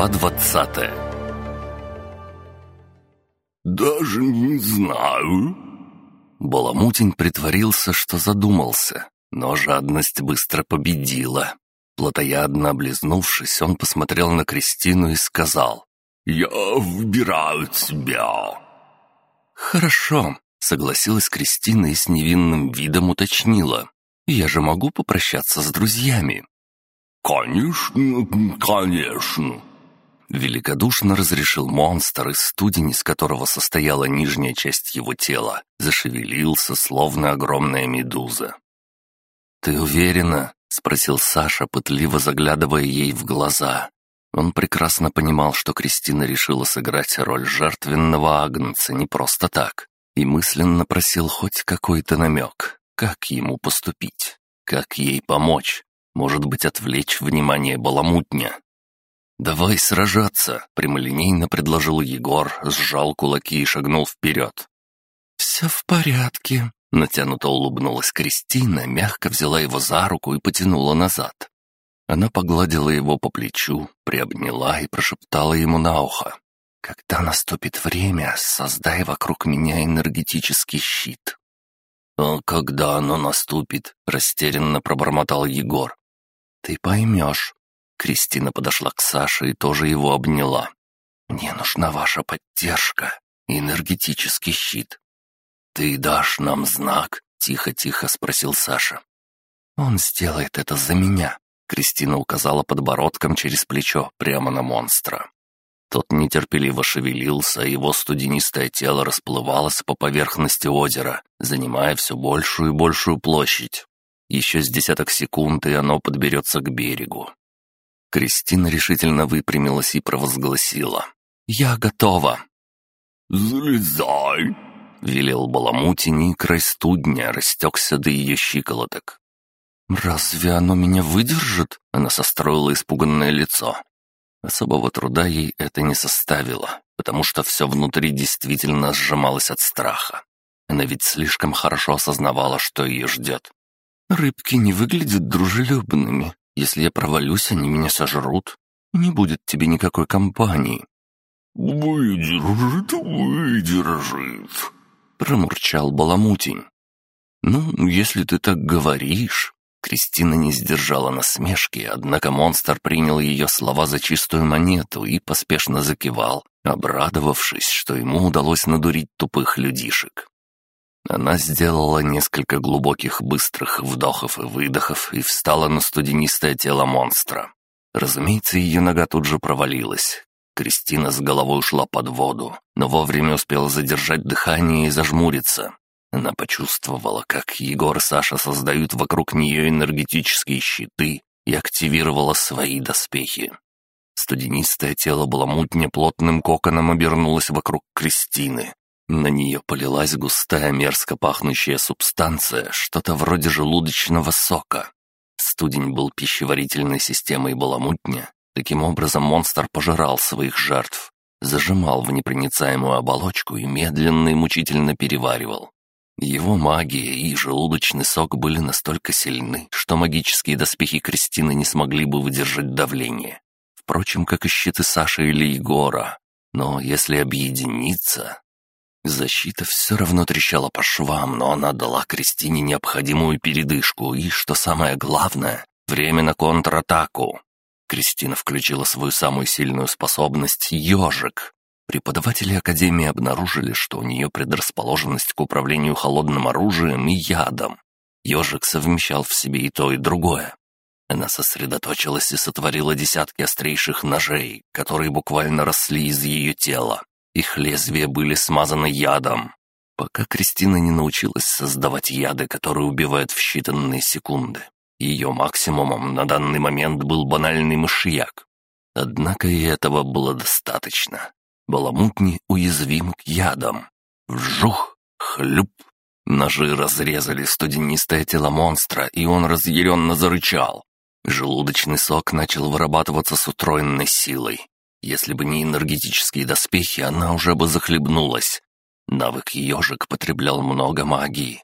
Глава двадцатая «Даже не знаю». Баламутин притворился, что задумался, но жадность быстро победила. Плотоядно облизнувшись, он посмотрел на Кристину и сказал «Я выбираю тебя». «Хорошо», — согласилась Кристина и с невинным видом уточнила. «Я же могу попрощаться с друзьями». «Конечно, конечно!» Великодушно разрешил монстр, из студень, из которого состояла нижняя часть его тела, зашевелился, словно огромная медуза. «Ты уверена?» — спросил Саша, пытливо заглядывая ей в глаза. Он прекрасно понимал, что Кристина решила сыграть роль жертвенного агнца не просто так, и мысленно просил хоть какой-то намек, как ему поступить, как ей помочь, может быть, отвлечь внимание баламутня. «Давай сражаться», — прямолинейно предложил Егор, сжал кулаки и шагнул вперед. «Все в порядке», — натянуто улыбнулась Кристина, мягко взяла его за руку и потянула назад. Она погладила его по плечу, приобняла и прошептала ему на ухо. «Когда наступит время, создай вокруг меня энергетический щит». «А когда оно наступит?» — растерянно пробормотал Егор. «Ты поймешь», Кристина подошла к Саше и тоже его обняла. «Мне нужна ваша поддержка энергетический щит». «Ты дашь нам знак?» — тихо-тихо спросил Саша. «Он сделает это за меня», — Кристина указала подбородком через плечо прямо на монстра. Тот нетерпеливо шевелился, его студенистое тело расплывалось по поверхности озера, занимая все большую и большую площадь. Еще с десяток секунд, и оно подберется к берегу. Кристина решительно выпрямилась и провозгласила. «Я готова!» «Залезай!» — велел Баламутин, и край студня растекся до ее щиколоток. «Разве оно меня выдержит?» — она состроила испуганное лицо. Особого труда ей это не составило, потому что все внутри действительно сжималось от страха. Она ведь слишком хорошо осознавала, что ее ждет. «Рыбки не выглядят дружелюбными», если я провалюсь, они меня сожрут. Не будет тебе никакой компании». «Выдержит, выдержит», — промурчал Баламутень. «Ну, если ты так говоришь...» Кристина не сдержала насмешки, однако монстр принял ее слова за чистую монету и поспешно закивал, обрадовавшись, что ему удалось надурить тупых людишек. Она сделала несколько глубоких быстрых вдохов и выдохов и встала на студенистое тело монстра. Разумеется, ее нога тут же провалилась. Кристина с головой ушла под воду, но вовремя успела задержать дыхание и зажмуриться. Она почувствовала, как Егор и Саша создают вокруг нее энергетические щиты и активировала свои доспехи. Студенистое тело баламутня плотным коконом обернулось вокруг Кристины, на нее полилась густая мерзко пахнущая субстанция, что-то вроде желудочного сока. Студень был пищеварительной системой баламутня. Таким образом монстр пожирал своих жертв, зажимал в непроницаемую оболочку и медленно и мучительно переваривал. Его магия и желудочный сок были настолько сильны, что магические доспехи Кристины не смогли бы выдержать давление. Впрочем, как и щиты Саши или Егора. Но если объединиться, Защита все равно трещала по швам, но она дала Кристине необходимую передышку и, что самое главное, время на контратаку. Кристина включила свою самую сильную способность — ежик. Преподаватели Академии обнаружили, что у нее предрасположенность к управлению холодным оружием и ядом. Ежик совмещал в себе и то, и другое. Она сосредоточилась и сотворила десятки острейших ножей, которые буквально росли из ее тела. Их лезвия были смазаны ядом, пока Кристина не научилась создавать яды, которые убивают в считанные секунды. Ее максимумом на данный момент был банальный мышьяк. Однако и этого было достаточно. Баламутни уязвим к ядам. Вжух, хлюп. Ножи разрезали студенистое тело монстра, и он разъяренно зарычал. Желудочный сок начал вырабатываться с утроенной силой. Если бы не энергетические доспехи, она уже бы захлебнулась. Навык ежик потреблял много магии.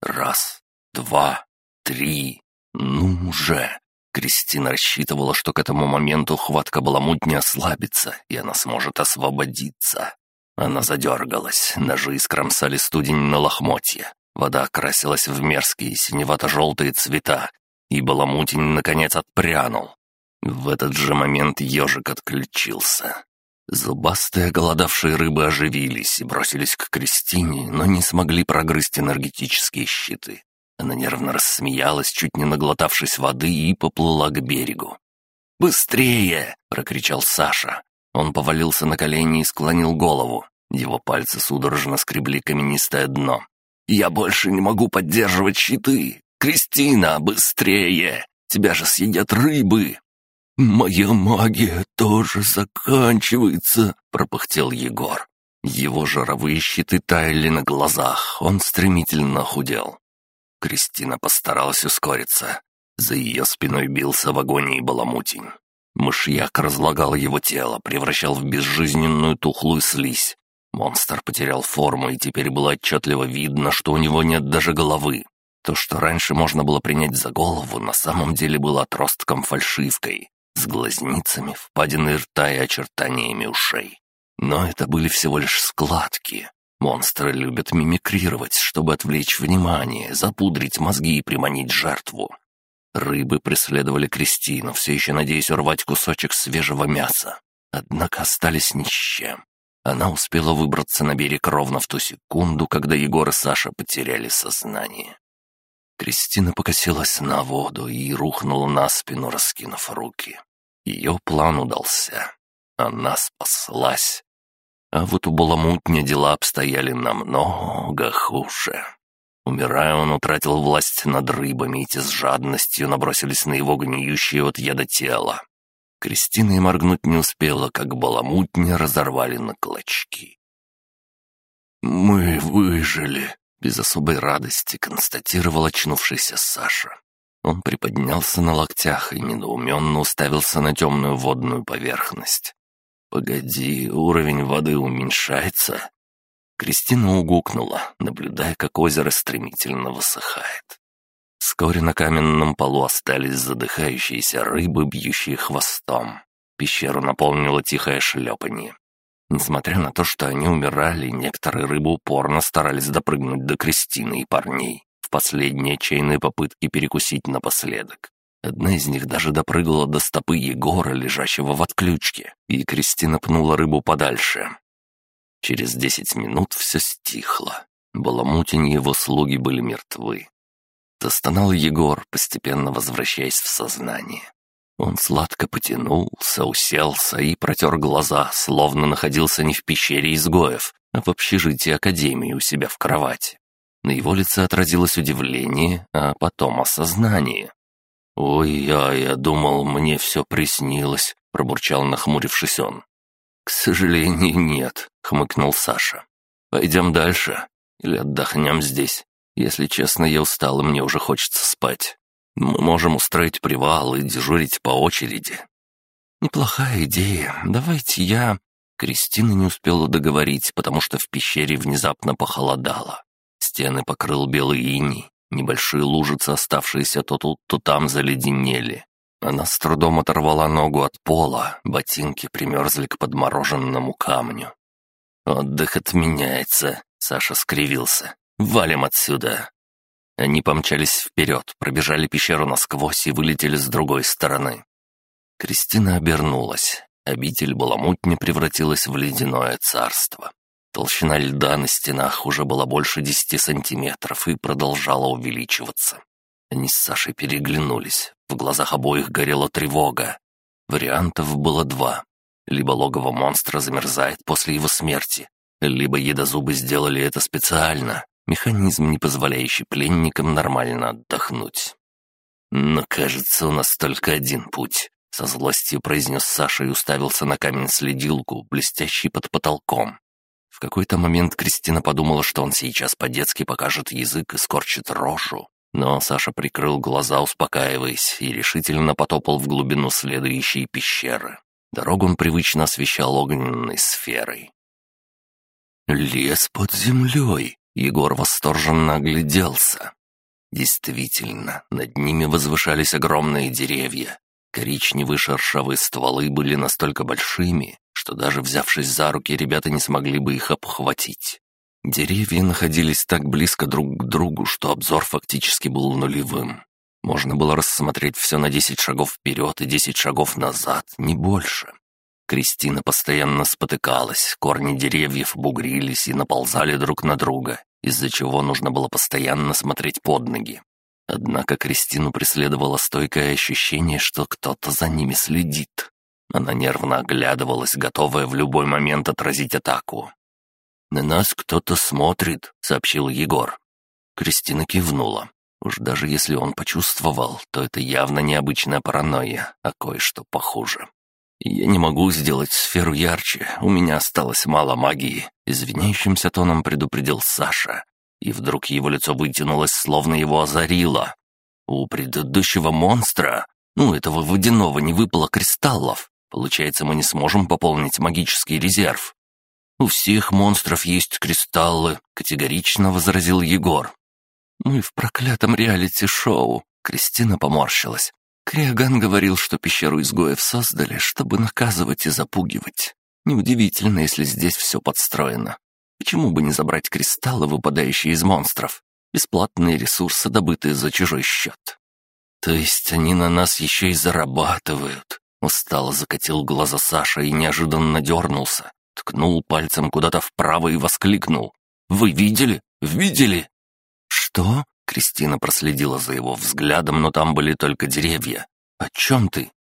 Раз, два, три, ну уже. Кристина рассчитывала, что к этому моменту хватка баламут не ослабится, и она сможет освободиться. Она задергалась, ножи искромсали студень на лохмотье. Вода окрасилась в мерзкие синевато-желтые цвета, и баламутень, наконец, отпрянул. В этот же момент ежик отключился. Зубастые голодавшие рыбы оживились и бросились к Кристине, но не смогли прогрызть энергетические щиты. Она нервно рассмеялась, чуть не наглотавшись воды, и поплыла к берегу. «Быстрее!» — прокричал Саша. Он повалился на колени и склонил голову. Его пальцы судорожно скребли каменистое дно. «Я больше не могу поддерживать щиты! Кристина, быстрее! Тебя же съедят рыбы!» «Моя магия тоже заканчивается», — пропыхтел Егор. Его жировые щиты таяли на глазах, он стремительно худел. Кристина постаралась ускориться. За ее спиной бился в агонии баламутень. Мышьяк разлагал его тело, превращал в безжизненную тухлую слизь. Монстр потерял форму, и теперь было отчетливо видно, что у него нет даже головы. То, что раньше можно было принять за голову, на самом деле было отростком-фальшивкой, с глазницами, впадиной рта и очертаниями ушей. Но это были всего лишь складки. Монстры любят мимикрировать, чтобы отвлечь внимание, запудрить мозги и приманить жертву. Рыбы преследовали Кристину, все еще надеясь урвать кусочек свежего мяса. Однако остались ни с чем. Она успела выбраться на берег ровно в ту секунду, когда Егор и Саша потеряли сознание. Кристина покосилась на воду и рухнула на спину, раскинув руки. Ее план удался. Она спаслась. А вот у Баламутня дела обстояли намного хуже. Умирая, он утратил власть над рыбами, и те с жадностью набросились на его гниющее от яда тело. Кристина и моргнуть не успела, как Баламутня разорвали на клочки. «Мы выжили», — без особой радости констатировал очнувшийся Саша. Он приподнялся на локтях и недоуменно уставился на темную водную поверхность. «Погоди, уровень воды уменьшается?» Кристина угукнула, наблюдая, как озеро стремительно высыхает. Вскоре на каменном полу остались задыхающиеся рыбы, бьющие хвостом. Пещеру наполнило тихое шлепанье. Несмотря на то, что они умирали, некоторые рыбы упорно старались допрыгнуть до Кристины и парней последние отчаянные попытки перекусить напоследок. Одна из них даже допрыгала до стопы Егора, лежащего в отключке, и Кристина пнула рыбу подальше. Через десять минут все стихло. Баламутин и его слуги были мертвы. Застонал Егор, постепенно возвращаясь в сознание. Он сладко потянулся, уселся и протер глаза, словно находился не в пещере изгоев, а в общежитии Академии у себя в кровати. На его лице отразилось удивление, а потом осознание. «Ой, я, я думал, мне все приснилось», — пробурчал, нахмурившись он. «К сожалению, нет», — хмыкнул Саша. «Пойдем дальше или отдохнем здесь. Если честно, я устал, и мне уже хочется спать. Мы можем устроить привал и дежурить по очереди». «Неплохая идея. Давайте я...» Кристина не успела договорить, потому что в пещере внезапно похолодало. Стены покрыл белый иней. Небольшие лужицы, оставшиеся то тут, то там, заледенели. Она с трудом оторвала ногу от пола, ботинки примерзли к подмороженному камню. «Отдых отменяется», — Саша скривился. «Валим отсюда!» Они помчались вперед, пробежали пещеру насквозь и вылетели с другой стороны. Кристина обернулась. Обитель Баламутни превратилась в ледяное царство. Толщина льда на стенах уже была больше десяти сантиметров и продолжала увеличиваться. Они с Сашей переглянулись. В глазах обоих горела тревога. Вариантов было два. Либо логово монстра замерзает после его смерти, либо едозубы сделали это специально, механизм, не позволяющий пленникам нормально отдохнуть. «Но, кажется, у нас только один путь», — со злостью произнес Саша и уставился на камень-следилку, блестящий под потолком. В какой-то момент Кристина подумала, что он сейчас по-детски покажет язык и скорчит рожу. Но Саша прикрыл глаза, успокаиваясь, и решительно потопал в глубину следующей пещеры. Дорогу он привычно освещал огненной сферой. «Лес под землей!» — Егор восторженно огляделся. Действительно, над ними возвышались огромные деревья. Коричневые шершавые стволы были настолько большими, что даже взявшись за руки, ребята не смогли бы их обхватить. Деревья находились так близко друг к другу, что обзор фактически был нулевым. Можно было рассмотреть все на десять шагов вперед и десять шагов назад, не больше. Кристина постоянно спотыкалась, корни деревьев бугрились и наползали друг на друга, из-за чего нужно было постоянно смотреть под ноги. Однако Кристину преследовало стойкое ощущение, что кто-то за ними следит. Она нервно оглядывалась, готовая в любой момент отразить атаку. «На нас кто-то смотрит», — сообщил Егор. Кристина кивнула. Уж даже если он почувствовал, то это явно необычная паранойя, а кое-что похуже. «Я не могу сделать сферу ярче, у меня осталось мало магии», — извиняющимся тоном предупредил Саша. И вдруг его лицо вытянулось, словно его озарило. «У предыдущего монстра, ну, этого водяного, не выпало кристаллов. Получается, мы не сможем пополнить магический резерв». «У всех монстров есть кристаллы», — категорично возразил Егор. «Мы в проклятом реалити-шоу», — Кристина поморщилась. Криоган говорил, что пещеру изгоев создали, чтобы наказывать и запугивать. Неудивительно, если здесь все подстроено. Почему бы не забрать кристаллы, выпадающие из монстров? Бесплатные ресурсы, добытые за чужой счет. То есть они на нас еще и зарабатывают. Устало закатил глаза Саша и неожиданно дернулся. Ткнул пальцем куда-то вправо и воскликнул. «Вы видели? Видели?» «Что?» Кристина проследила за его взглядом, но там были только деревья. «О чем ты?»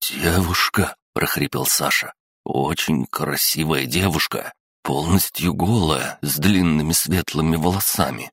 «Девушка», — прохрипел Саша. «Очень красивая девушка, полностью голая, с длинными светлыми волосами.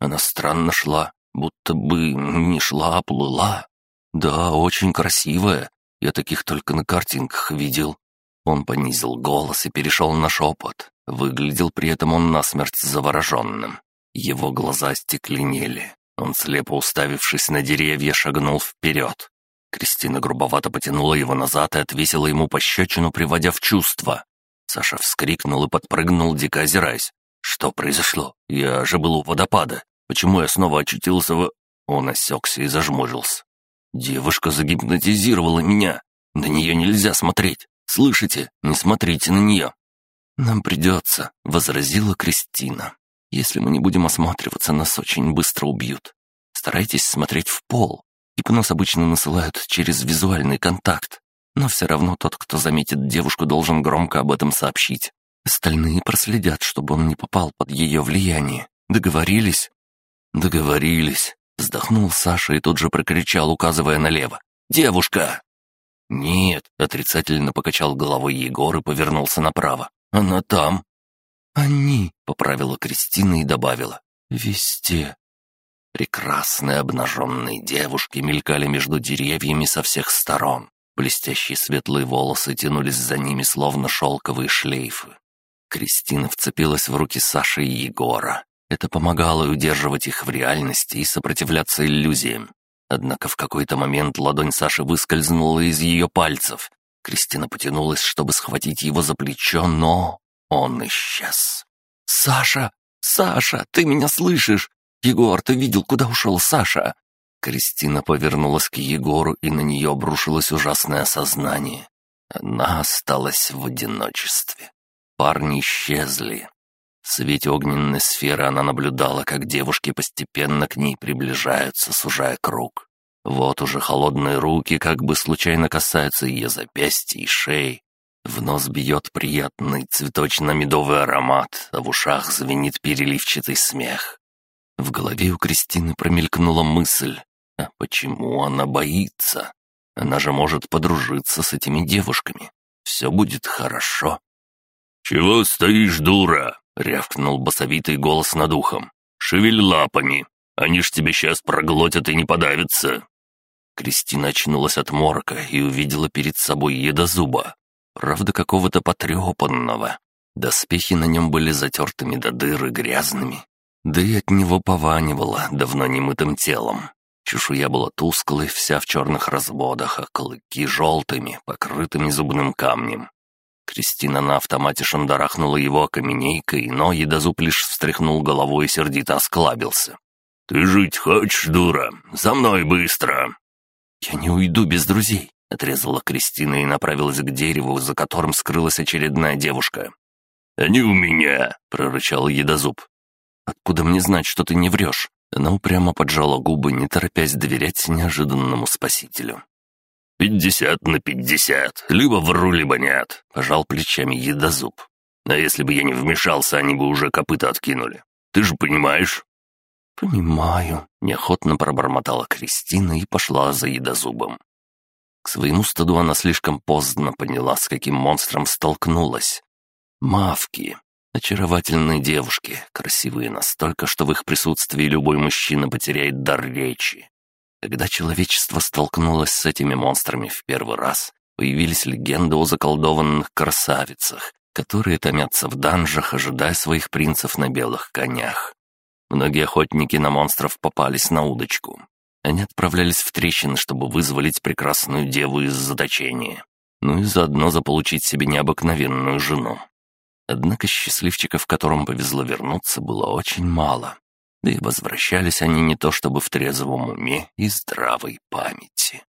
Она странно шла, будто бы не шла, а плыла. Да, очень красивая. Я таких только на картинках видел». Он понизил голос и перешел на шепот. Выглядел при этом он насмерть завороженным. Его глаза стекленели. Он, слепо уставившись на деревья, шагнул вперед. Кристина грубовато потянула его назад и отвесила ему пощечину, приводя в чувство. Саша вскрикнул и подпрыгнул, дико озираясь. «Что произошло? Я же был у водопада. Почему я снова очутился в...» Он осекся и зажмурился. «Девушка загипнотизировала меня. На нее нельзя смотреть. Слышите? Не смотрите на нее». «Нам придется», — возразила Кристина. Если мы не будем осматриваться, нас очень быстро убьют. Старайтесь смотреть в пол. Гипноз обычно насылают через визуальный контакт. Но все равно тот, кто заметит девушку, должен громко об этом сообщить. Остальные проследят, чтобы он не попал под ее влияние. Договорились?» «Договорились», — вздохнул Саша и тут же прокричал, указывая налево. «Девушка!» «Нет», — отрицательно покачал головой Егор и повернулся направо. «Она там». «Они», — поправила Кристина и добавила, — «везде». Прекрасные обнаженные девушки мелькали между деревьями со всех сторон. Блестящие светлые волосы тянулись за ними, словно шелковые шлейфы. Кристина вцепилась в руки Саши и Егора. Это помогало удерживать их в реальности и сопротивляться иллюзиям. Однако в какой-то момент ладонь Саши выскользнула из ее пальцев. Кристина потянулась, чтобы схватить его за плечо, но... Он исчез. «Саша! Саша! Ты меня слышишь? Егор, ты видел, куда ушел Саша?» Кристина повернулась к Егору, и на нее обрушилось ужасное осознание. Она осталась в одиночестве. Парни исчезли. В свете огненной сферы она наблюдала, как девушки постепенно к ней приближаются, сужая круг. Вот уже холодные руки как бы случайно касаются ее запястья и шеи, в нос бьет приятный цветочно-медовый аромат, а в ушах звенит переливчатый смех. В голове у Кристины промелькнула мысль, а почему она боится? Она же может подружиться с этими девушками. Все будет хорошо. «Чего стоишь, дура?» — рявкнул басовитый голос над ухом. «Шевель лапами, они ж тебе сейчас проглотят и не подавятся». Кристина очнулась от морока и увидела перед собой едозуба, правда какого-то потрепанного. Доспехи на нем были затертыми до дыры грязными, да и от него пованивало давно немытым телом. Чешуя была тусклой, вся в черных разводах, а клыки желтыми, покрытыми зубным камнем. Кристина на автомате шандарахнула его окаменейкой, но едозуб лишь встряхнул головой и сердито осклабился. «Ты жить хочешь, дура? За мной быстро!» «Я не уйду без друзей», — отрезала Кристина и направилась к дереву, за которым скрылась очередная девушка. «Они у меня!» — прорычал едозуб. «Откуда мне знать, что ты не врешь?» Она упрямо поджала губы, не торопясь доверять неожиданному спасителю. «Пятьдесят на пятьдесят. Либо вру, либо нет», — пожал плечами едозуб. «А если бы я не вмешался, они бы уже копыта откинули. Ты же понимаешь?» «Понимаю», — неохотно пробормотала Кристина и пошла за едозубом. К своему стыду она слишком поздно поняла, с каким монстром столкнулась. Мавки. Очаровательные девушки, красивые настолько, что в их присутствии любой мужчина потеряет дар речи. Когда человечество столкнулось с этими монстрами в первый раз, появились легенды о заколдованных красавицах, которые томятся в данжах, ожидая своих принцев на белых конях. Многие охотники на монстров попались на удочку. Они отправлялись в трещины, чтобы вызволить прекрасную деву из заточения. Ну и заодно заполучить себе необыкновенную жену. Однако счастливчиков, которым повезло вернуться, было очень мало. И возвращались они не то чтобы в трезвом уме и здравой памяти.